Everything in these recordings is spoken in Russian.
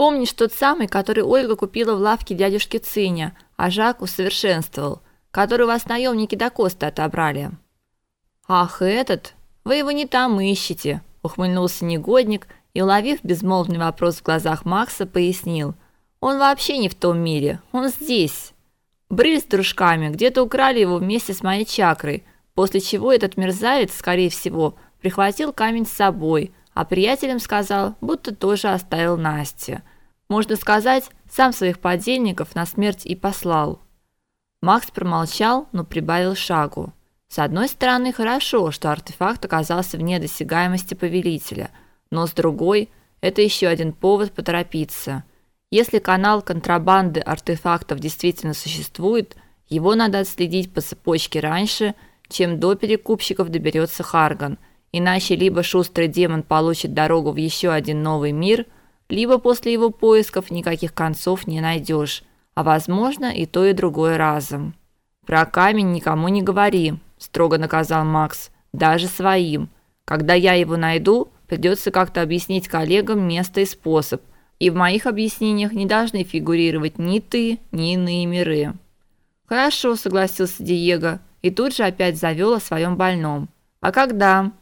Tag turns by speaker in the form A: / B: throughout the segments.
A: Помнишь тот самый, который Ольга купила в лавке дядюшки Циня, а Жак усовершенствовал, который вас наемники до Коста отобрали? Ах, этот? Вы его не там ищете, ухмыльнулся негодник и, уловив безмолвный вопрос в глазах Макса, пояснил: "Он вообще не в том мире, он здесь. Брыль с дружками где-то украли его вместе с моей чакрой, после чего этот мерзавец, скорее всего, прихватил камень с собой, а приятелям сказал, будто тоже оставил Насте. Можно сказать, сам своих подельников на смерть и послал". Макс промолчал, но прибавил шагу. С одной стороны, хорошо, что артефакт оказался вне досягаемости повелителя, но с другой, это еще один повод поторопиться. Если канал контрабанды артефактов действительно существует, его надо отследить по цепочке раньше, чем до перекупщиков доберется Харган, иначе либо шустрый демон получит дорогу в еще один новый мир, либо после его поисков никаких концов не найдешь, а возможно и то и другое разом. Про камень никому не говори, строго наказал Макс, даже своим. Когда я его найду, придется как-то объяснить коллегам место и способ. И в моих объяснениях не должны фигурировать ни ты, ни иные миры. Хорошо, согласился Диего и тут же опять завел о своем больном. А когда?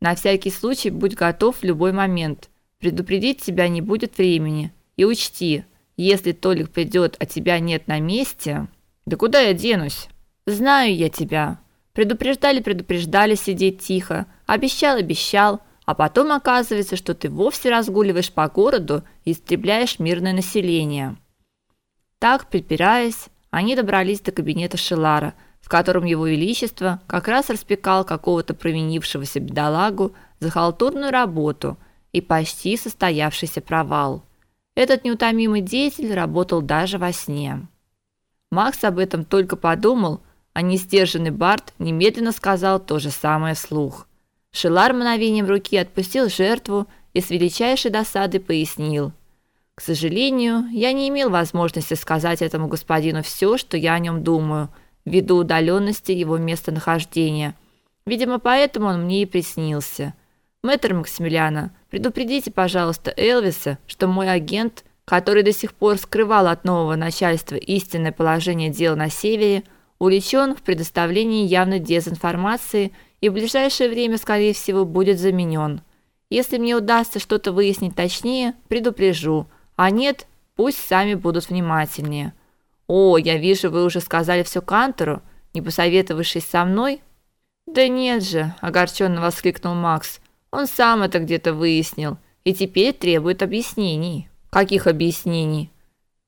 A: На всякий случай будь готов в любой момент. Предупредить тебя не будет времени. И учти, если Толик придет, а тебя нет на месте, да куда я денусь? Знаю я тебя. Предупреждали, предупреждали сидеть тихо, обещал, обещал, а потом оказывается, что ты вовсе разгуливаешь по городу и истребляешь мирное население. Так, припираясь, они добрались до кабинета Шелара, в котором его величество как раз распекал какого-то провинившегося бедолагу за халтурную работу и почти состоявшийся провал. Этот неутомимый деятель работал даже во сне. Макс об этом только подумал, а несдержанный Барт немедленно сказал то же самое вслух. Шелар мгновением руки отпустил жертву и с величайшей досадой пояснил: "К сожалению, я не имел возможности сказать этому господину все, что я о нем думаю, ввиду удаленности его местонахождения. Видимо, поэтому он мне и приснился. Мэтр Максимилиана, предупредите, пожалуйста, Элвиса, что мой агент, который до сих пор скрывал от нового начальства истинное положение дел на севере, увлечен в предоставлении явной дезинформации и в ближайшее время, скорее всего, будет заменен. Если мне удастся что-то выяснить точнее, предупрежу, а нет, пусть сами будут внимательнее. О, я вижу, вы уже сказали все Кантору, не посоветовавшись со мной? Да нет же, огорченно воскликнул Макс. Он сам это где-то выяснил и теперь требует объяснений. Каких объяснений?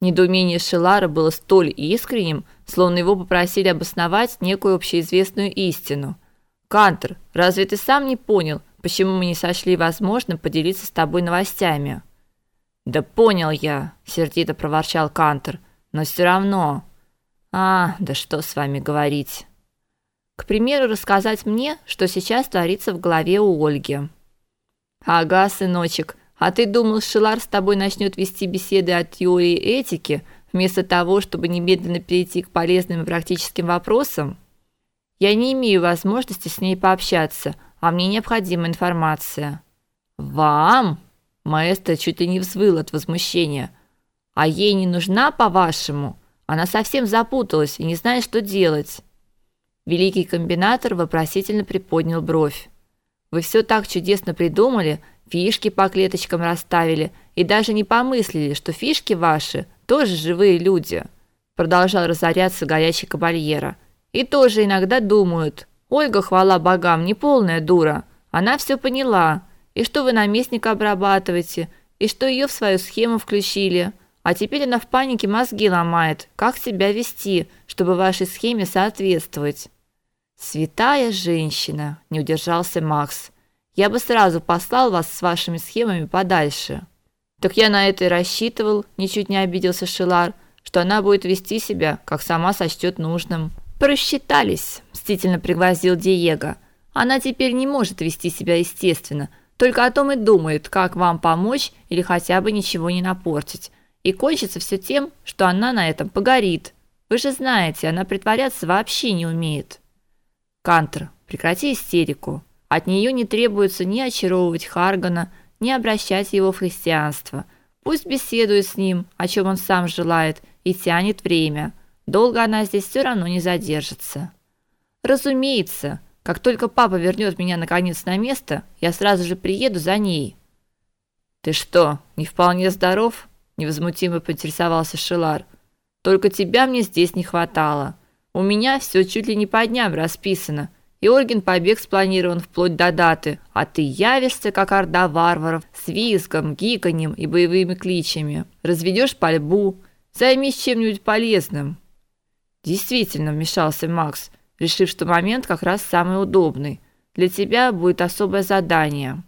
A: Недоумение Шелара было столь искренним, словно его попросили обосновать некую общеизвестную истину. Кантер, разве ты сам не понял, почему мы не сочли возможным поделиться с тобой новостями? Да понял я, сердито проворчал Кантер. Но все равно. А, да что с вами говорить? К примеру, рассказать мне, что сейчас творится в голове у Ольги. Ага, сыночек, а ты думал, Шилар с тобой начнет вести беседы о теории этики, вместо того, чтобы немедленно перейти к полезным и практическим вопросам? Я не имею возможности с ней пообщаться, а мне необходима информация. Вам? Маэстро чуть ли не взвыл от возмущения. А ей не нужна, по-вашему? Она совсем запуталась и не знает, что делать. Великий комбинатор вопросительно приподнял бровь. Вы все так чудесно придумали, фишки по клеточкам расставили и даже не помыслили, что фишки ваши тоже живые люди. Продолжал разоряться горячий кабальера. И тоже иногда думают: "Ольга, хвала богам, не полная дура. Она все поняла. И что вы наместника обрабатываете, и что ее в свою схему включили. А теперь она в панике мозги ломает, как себя вести, чтобы вашей схеме соответствовать". Святая женщина, не удержался Макс. Я бы сразу послал вас с вашими схемами подальше. Так я на это и рассчитывал, ничуть не обиделся Шилар, что она будет вести себя, как сама сочтет нужным. Просчитались, мстительно пригрозил Диего. Она теперь не может вести себя естественно, только о том и думает, как вам помочь или хотя бы ничего не напортить. И кончится все тем, что она на этом погорит. Вы же знаете, она притворяться вообще не умеет. Кантер, прекрати истерику. От нее не требуется ни очаровывать Харгана, ни обращать его в христианство. Пусть беседует с ним, о чем он сам желает, и тянет время. Долго она здесь все равно не задержится. Разумеется, как только папа вернет меня наконец на место, я сразу же приеду за ней. Ты что, не вполне здоров? невозмутимо поинтересовался Шилар. Только тебя мне здесь не хватало. У меня все чуть ли не по дням расписано. И Ольгин побег спланирован вплоть до даты, а ты явишься, как орда варваров, с визгом, гиканьем и боевыми кличами. Разведешь пальбу, займись чем-нибудь полезным. Действительно, вмешался Макс, решив, что момент как раз самый удобный. Для тебя будет особое задание.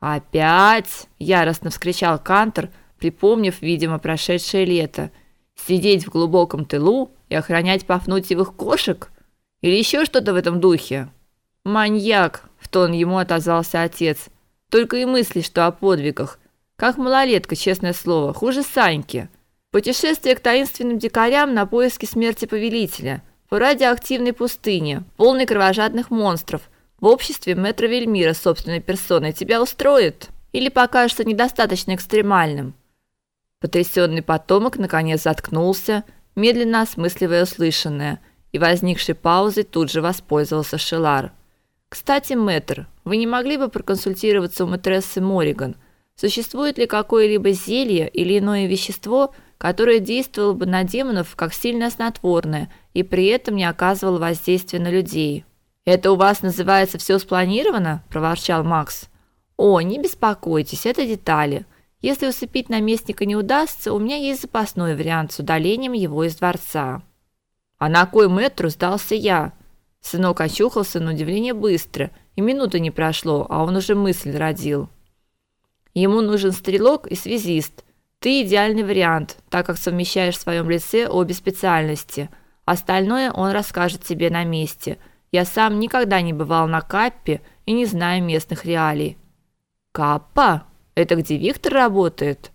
A: Опять, яростно вскричал Кантер, припомнив, видимо, прошедшее лето. Сидеть в глубоком тылу и охранять Пафнутьевых кошек или еще что-то в этом духе. Маньяк, в тон ему отозвался отец. Только и мысли, что о подвигах. Как малолетка, честное слово, хуже Саньки. Путешествие к таинственным дикарям на поиски смерти повелителя по радиоактивной пустыне, полной кровожадных монстров – в обществе мэтра Вельмира собственной персоной тебя устроит или покажется недостаточно экстремальным? Потрясенный потомок наконец заткнулся, медленно осмысливая услышанное, и возникшей паузой тут же воспользовался Шелар. Кстати, мэтр, вы не могли бы проконсультироваться у мэтрессы Мориган, существует ли какое-либо зелье или иное вещество, которое действовало бы на демонов как сильное снотворное и при этом не оказывало воздействия на людей? Это у вас называется все спланировано, проворчал Макс. О, не беспокойтесь, это детали. Если усыпить наместника не удастся, у меня есть запасной вариант с удалением его из дворца. А на кой метру сдался я? Сынок очухался на удивление быстро, и минуты не прошло, а он уже мысль родил. Ему нужен стрелок и связист. Ты идеальный вариант, так как совмещаешь в своем лице обе специальности. Остальное он расскажет тебе на месте – я сам никогда не бывал на Каппе и не знаю местных реалий. Каппа? Это где Виктор работает?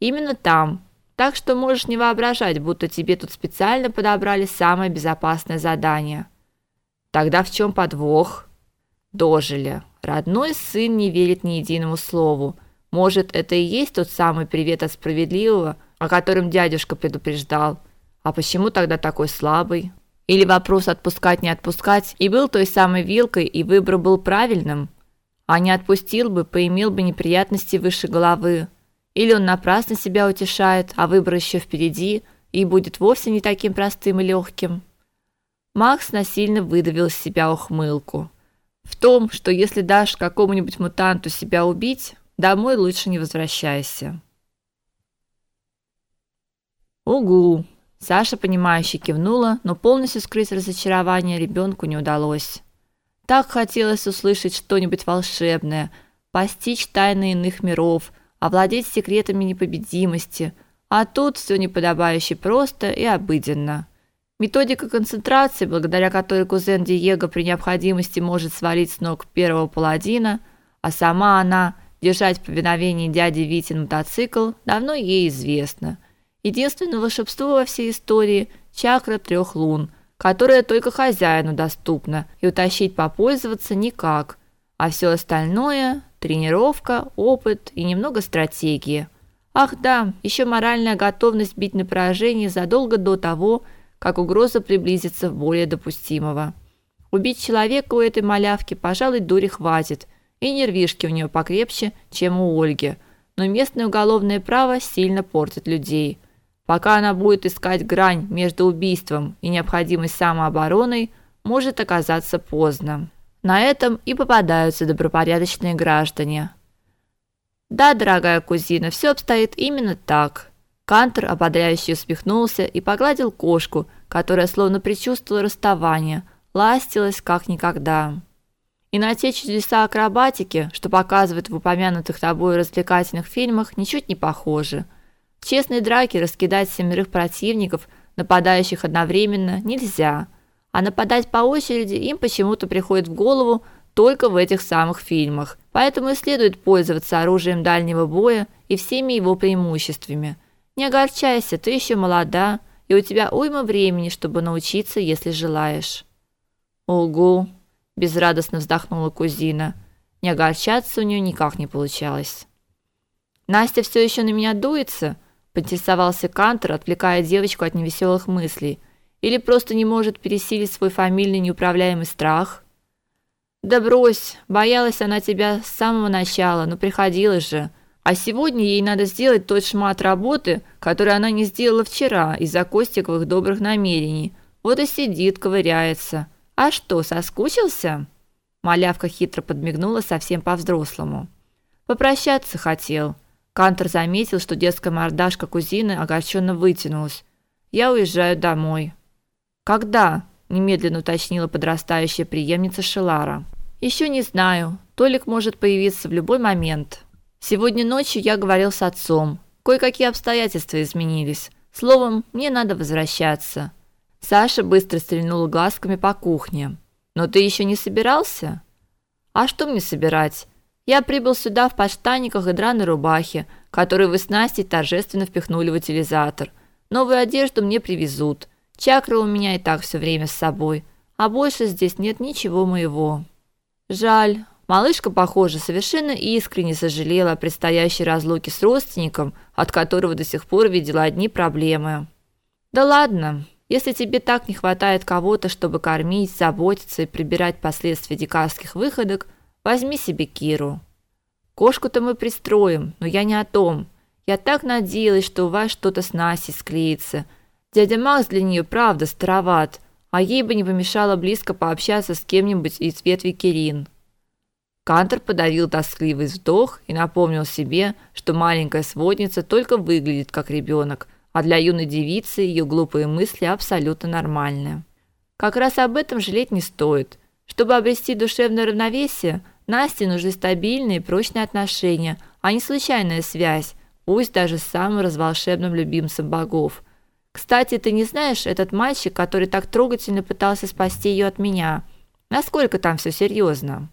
A: Именно там. Так что можешь не воображать, будто тебе тут специально подобрали самое безопасное задание. Тогда в чем подвох? Дожили. Родной сын не верит ни единому слову. Может, это и есть тот самый привет от справедливого, о котором дядюшка предупреждал. А почему тогда такой слабый? Или вопрос отпускать не отпускать и был той самой вилкой, и выбор был правильным? А не отпустил бы, поимел бы неприятности выше головы. Или он напрасно себя утешает, а выбор еще впереди и будет вовсе не таким простым и легким. Макс насильно выдавил из себя ухмылку. В том, что если дашь какому-нибудь мутанту себя убить, домой лучше не возвращайся. Угу, Саша понимающе кивнула, но полностью скрыть разочарование ребенку не удалось. Так хотелось услышать что-нибудь волшебное, постичь тайны иных миров, овладеть секретами непобедимости, а тут все неподобающе просто и обыденно. Методика концентрации, благодаря которой кузен Диего при необходимости может свалить с ног первого паладина, а сама она держать в повиновении дяди Витин мотоцикл, давно ей известна – Единственное волшебство во всей истории чакра трех лун, которая только хозяину доступна, и утащить попользоваться никак. А все остальное тренировка, опыт и немного стратегии. Ах да, еще моральная готовность бить на поражение задолго до того, как угроза приблизится в более допустимого. Убить человека у этой малявки, пожалуй, дури хватит, и нервишки у нее покрепче, чем у Ольги. Но местное уголовное право сильно портит людей. Пока она будет искать грань между убийством и необходимой самообороной, может оказаться поздно. На этом и попадаются добропорядочные граждане. Да, дорогая кузина, все обстоит именно так. Кантер ободряюще усмехнулся и погладил кошку, которая словно предчувствовала расставание, ластилась как никогда. И на те чудеса акробатики, что показывают в упомянутых тобой развлекательных фильмах, ничуть не похожи. В честной драке раскидать семерых противников, нападающих одновременно, нельзя. А нападать по очереди им почему-то приходит в голову только в этих самых фильмах. Поэтому и следует пользоваться оружием дальнего боя и всеми его преимуществами. Не огорчайся, ты еще молода, и у тебя уйма времени, чтобы научиться, если желаешь. Ого, безрадостно вздохнула кузина. Не огорчаться у нее никак не получалось. Настя все еще на меня дуется? Поинтересовался Кантер, отвлекая девочку от невеселых мыслей. Или просто не может пересилить свой фамильный неуправляемый страх? Да брось, боялась она тебя с самого начала, но приходилось же. А сегодня ей надо сделать тот шмат работы, который она не сделала вчера из-за Костиковых добрых намерений. Вот и сидит, ковыряется. А что, соскучился? Малявка хитро подмигнула совсем по-взрослому. Попрощаться хотел. Кантер заметил, что детская мордашка кузины огорченно вытянулась. Я уезжаю домой. Когда? немедленно уточнила подрастающая преемница Шелара. Еще не знаю. Толик может появиться в любой момент. Сегодня ночью я говорил с отцом. Кое-какие обстоятельства изменились. Словом, мне надо возвращаться. Саша быстро стрельнула глазками по кухне. Но ты еще не собирался? А что мне собирать? Я прибыл сюда в подштанниках и драной рубахе, которую вы с Настей торжественно впихнули в утилизатор. Новую одежду мне привезут. Чакры у меня и так все время с собой, а больше здесь нет ничего моего. Жаль. Малышка, похоже, совершенно искренне сожалела о предстоящей разлуке с родственником, от которого до сих пор видела одни проблемы. Да ладно, если тебе так не хватает кого-то, чтобы кормить, заботиться и прибирать последствия дикарских выходок, возьми себе Киру. Кошку-то мы пристроим, но я не о том. Я так надеялась, что у вас что-то с Насей склеится – Дядя Макс для нее правда староват, а ей бы не помешало близко пообщаться с кем-нибудь из ветви Кирин. Кантер подавил тоскливый вздох и напомнил себе, что маленькая сводница только выглядит как ребенок, а для юной девицы ее глупые мысли абсолютно нормальны. Как раз об этом жалеть не стоит. Чтобы обрести душевное равновесие, Насте нужны стабильные и прочные отношения, а не случайная связь, пусть даже с самым разволшебным любимцем богов – кстати, ты не знаешь, этот мальчик, который так трогательно пытался спасти ее от меня, насколько там все серьезно?»